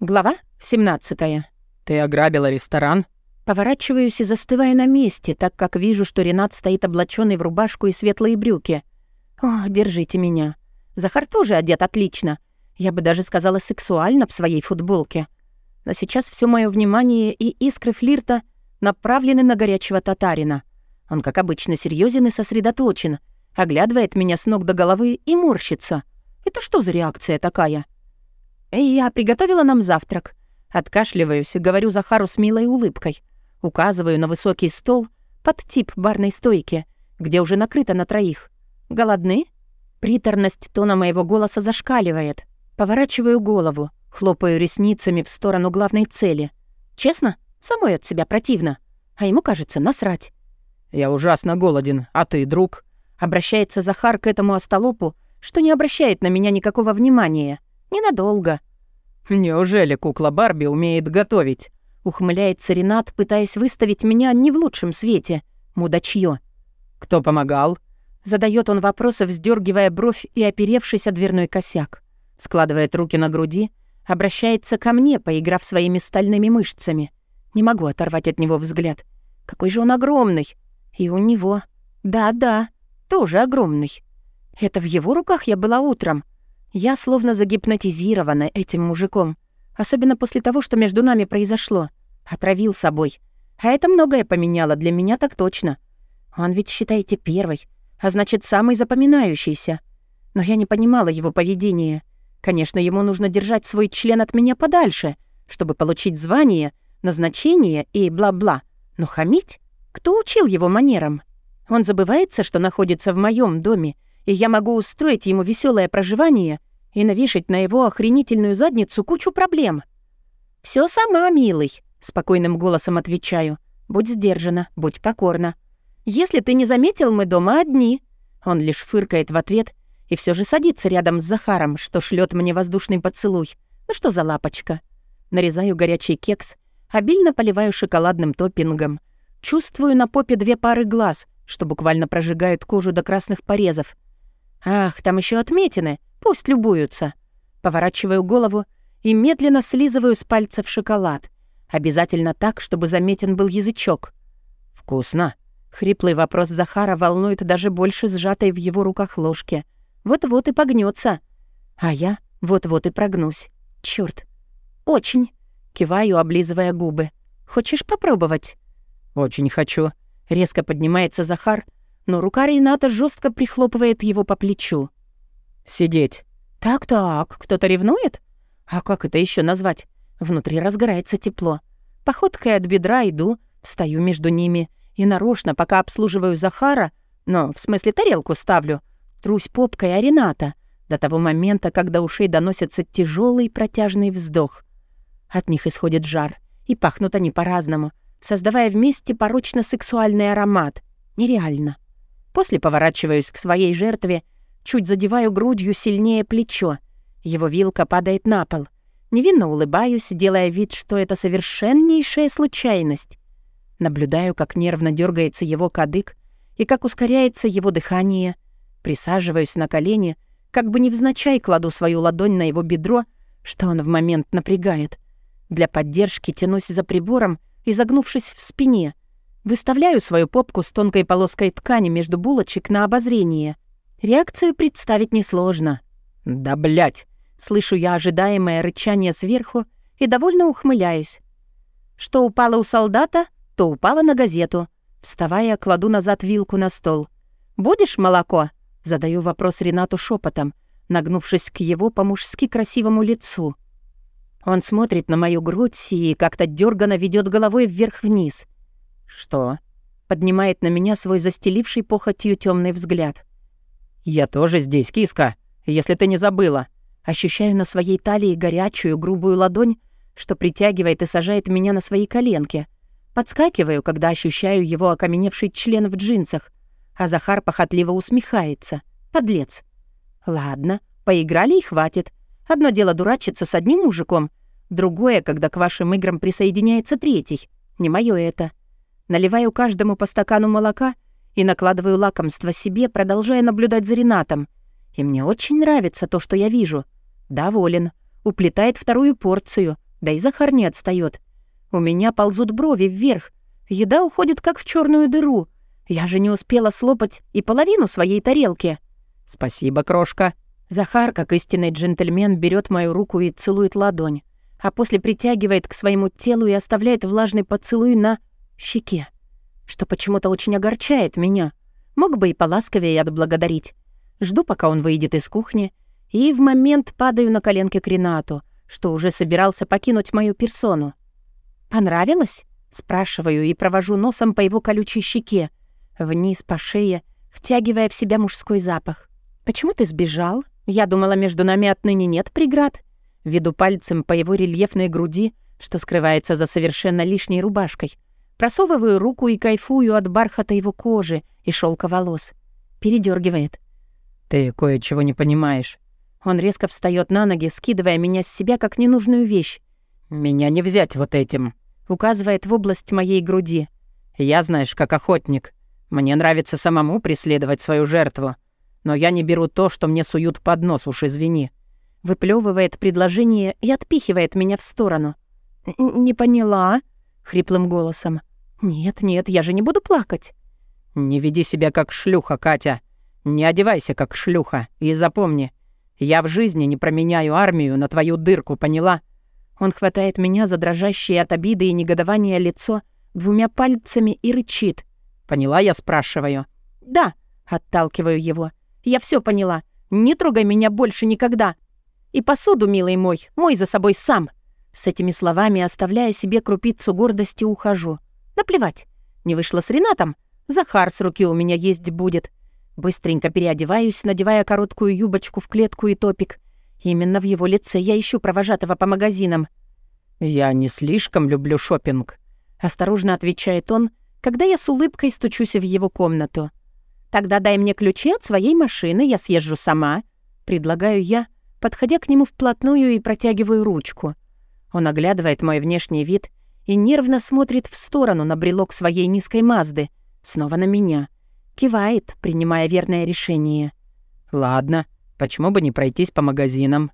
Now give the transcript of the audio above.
Глава 17. «Ты ограбила ресторан?» Поворачиваюсь и застываю на месте, так как вижу, что Ренат стоит облаченный в рубашку и светлые брюки. О, держите меня. Захар тоже одет отлично. Я бы даже сказала сексуально в своей футболке. Но сейчас все мое внимание и искры флирта направлены на горячего татарина. Он, как обычно, серьезен и сосредоточен, оглядывает меня с ног до головы и морщится. Это что за реакция такая? «Я приготовила нам завтрак». Откашливаюсь и говорю Захару с милой улыбкой. Указываю на высокий стол под тип барной стойки, где уже накрыто на троих. «Голодны?» Приторность тона моего голоса зашкаливает. Поворачиваю голову, хлопаю ресницами в сторону главной цели. Честно, самой от себя противно. А ему кажется насрать. «Я ужасно голоден, а ты, друг?» Обращается Захар к этому остолопу, что не обращает на меня никакого внимания. Ненадолго. «Неужели кукла Барби умеет готовить?» Ухмыляется Ренат, пытаясь выставить меня не в лучшем свете. Мудачье. «Кто помогал?» Задает он вопросы, вздергивая бровь и оперевшись о дверной косяк. Складывает руки на груди, обращается ко мне, поиграв своими стальными мышцами. Не могу оторвать от него взгляд. Какой же он огромный. И у него... Да-да, тоже огромный. Это в его руках я была утром. Я словно загипнотизирована этим мужиком. Особенно после того, что между нами произошло. Отравил собой. А это многое поменяло, для меня так точно. Он ведь, считаете, первый, а значит, самый запоминающийся. Но я не понимала его поведения. Конечно, ему нужно держать свой член от меня подальше, чтобы получить звание, назначение и бла-бла. Но хамить? Кто учил его манерам? Он забывается, что находится в моем доме, и я могу устроить ему веселое проживание и навешать на его охренительную задницу кучу проблем. Все сама, милый», — спокойным голосом отвечаю. «Будь сдержана, будь покорна. Если ты не заметил, мы дома одни». Он лишь фыркает в ответ и все же садится рядом с Захаром, что шлет мне воздушный поцелуй. Ну что за лапочка? Нарезаю горячий кекс, обильно поливаю шоколадным топпингом. Чувствую на попе две пары глаз, что буквально прожигают кожу до красных порезов. Ах, там еще отметины. Пусть любуются. Поворачиваю голову и медленно слизываю с пальцев шоколад. Обязательно так, чтобы заметен был язычок. «Вкусно?» Хриплый вопрос Захара волнует даже больше сжатой в его руках ложки. Вот-вот и погнется. А я вот-вот и прогнусь. Черт. Очень. Киваю, облизывая губы. Хочешь попробовать? Очень хочу. Резко поднимается Захар, но рука Рената жестко прихлопывает его по плечу. «Сидеть». «Так-так, кто-то ревнует? А как это еще назвать? Внутри разгорается тепло. Походкой от бедра иду, встаю между ними и нарочно, пока обслуживаю Захара, но в смысле тарелку ставлю, трусь попкой о Рената до того момента, когда ушей доносится тяжелый протяжный вздох. От них исходит жар, и пахнут они по-разному, создавая вместе порочно-сексуальный аромат. Нереально. После поворачиваюсь к своей жертве, чуть задеваю грудью сильнее плечо. Его вилка падает на пол. Невинно улыбаюсь, делая вид, что это совершеннейшая случайность. Наблюдаю, как нервно дергается его кадык и как ускоряется его дыхание. Присаживаюсь на колени, как бы невзначай кладу свою ладонь на его бедро, что он в момент напрягает. Для поддержки тянусь за прибором, изогнувшись в спине — Выставляю свою попку с тонкой полоской ткани между булочек на обозрение. Реакцию представить несложно. «Да блять! Слышу я ожидаемое рычание сверху и довольно ухмыляюсь. Что упало у солдата, то упало на газету. Вставая, кладу назад вилку на стол. «Будешь молоко?» — задаю вопрос Ренату шепотом, нагнувшись к его по-мужски красивому лицу. Он смотрит на мою грудь и как-то дёрганно ведет головой вверх-вниз — «Что?» — поднимает на меня свой застеливший похотью темный взгляд. «Я тоже здесь, киска, если ты не забыла». Ощущаю на своей талии горячую, грубую ладонь, что притягивает и сажает меня на свои коленки. Подскакиваю, когда ощущаю его окаменевший член в джинсах, а Захар похотливо усмехается. Подлец. Ладно, поиграли и хватит. Одно дело дурачиться с одним мужиком, другое, когда к вашим играм присоединяется третий. Не моё это. Наливаю каждому по стакану молока и накладываю лакомство себе, продолжая наблюдать за Ренатом. И мне очень нравится то, что я вижу. Доволен. Уплетает вторую порцию. Да и Захар не отстает. У меня ползут брови вверх. Еда уходит как в черную дыру. Я же не успела слопать и половину своей тарелки. «Спасибо, крошка». Захар, как истинный джентльмен, берет мою руку и целует ладонь, а после притягивает к своему телу и оставляет влажный поцелуй на щеке, что почему-то очень огорчает меня. Мог бы и поласковее отблагодарить. Жду, пока он выйдет из кухни, и в момент падаю на коленки к Ренату, что уже собирался покинуть мою персону. «Понравилось?» — спрашиваю и провожу носом по его колючей щеке, вниз по шее, втягивая в себя мужской запах. «Почему ты сбежал? Я думала, между нами отныне нет преград». Веду пальцем по его рельефной груди, что скрывается за совершенно лишней рубашкой. Просовываю руку и кайфую от бархата его кожи и шелка волос. Передергивает. «Ты кое-чего не понимаешь». Он резко встает на ноги, скидывая меня с себя как ненужную вещь. «Меня не взять вот этим», — указывает в область моей груди. «Я, знаешь, как охотник. Мне нравится самому преследовать свою жертву. Но я не беру то, что мне суют под нос, уж извини». Выплевывает предложение и отпихивает меня в сторону. «Не поняла?» — хриплым голосом. «Нет, нет, я же не буду плакать». «Не веди себя как шлюха, Катя. Не одевайся как шлюха. И запомни, я в жизни не променяю армию на твою дырку, поняла?» Он хватает меня за дрожащее от обиды и негодования лицо двумя пальцами и рычит. «Поняла, я спрашиваю?» «Да», — отталкиваю его. «Я все поняла. Не трогай меня больше никогда. И посуду, милый мой, мой за собой сам». С этими словами, оставляя себе крупицу гордости, ухожу. Наплевать. Не вышло с Ренатом. Захар с руки у меня есть будет. Быстренько переодеваюсь, надевая короткую юбочку в клетку и топик. Именно в его лице я ищу провожатого по магазинам. «Я не слишком люблю шопинг, осторожно отвечает он, когда я с улыбкой стучусь в его комнату. «Тогда дай мне ключи от своей машины, я съезжу сама», — предлагаю я, подходя к нему вплотную и протягиваю ручку. Он оглядывает мой внешний вид и нервно смотрит в сторону на брелок своей низкой Мазды, снова на меня. Кивает, принимая верное решение. «Ладно, почему бы не пройтись по магазинам?»